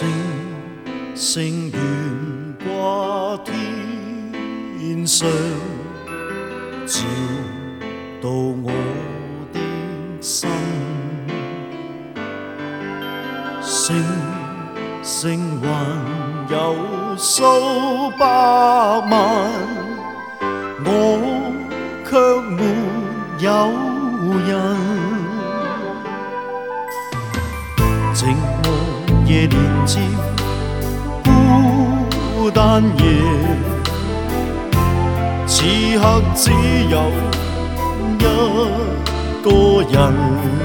星星悬挂天上，照到我的心。星星还有数百万，我却没有人。渐孤单夜，此刻只有一个人。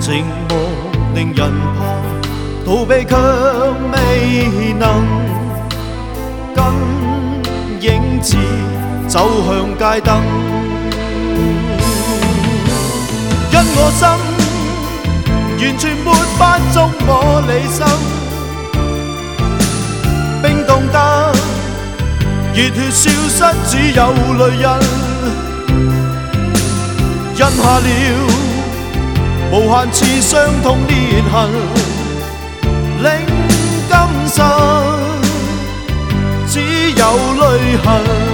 寂寞令人怕，逃避却未能跟影子走向街灯。因我心。完全没法捉摸你心，冰冻得热血消失，只有泪印，印下了无限次伤痛裂痕，令今生只有泪痕。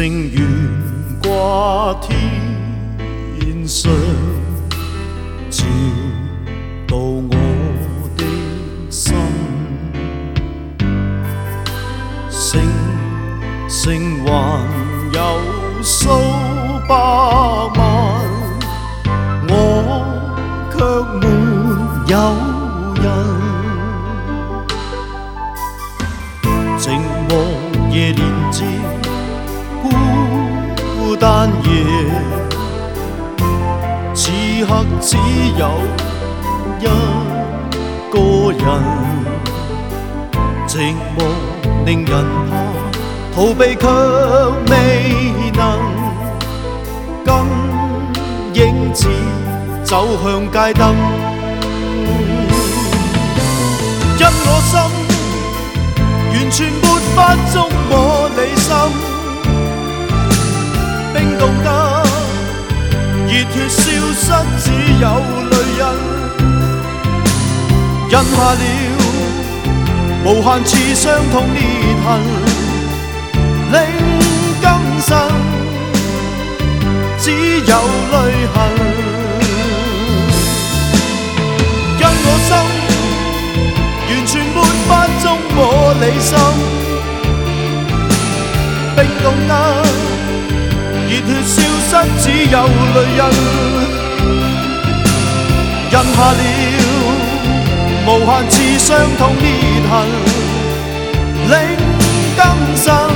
情懸掛天上，照到我的心。星星還有數百萬，我卻沒有人。靜和夜連接。單夜，此刻只有一個人，寂寞令人怕，逃避卻未能。跟影子走向街燈，因我心完全沒法觸摸你心。冰冻得，热血消失，只有泪印，印下了无限次伤痛裂痕，令今生只有泪痕。因我心完全没法触摸你心，冰冻得。热血消失，只有泪印，印下了无限次伤痛裂痕，令今生，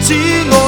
只我。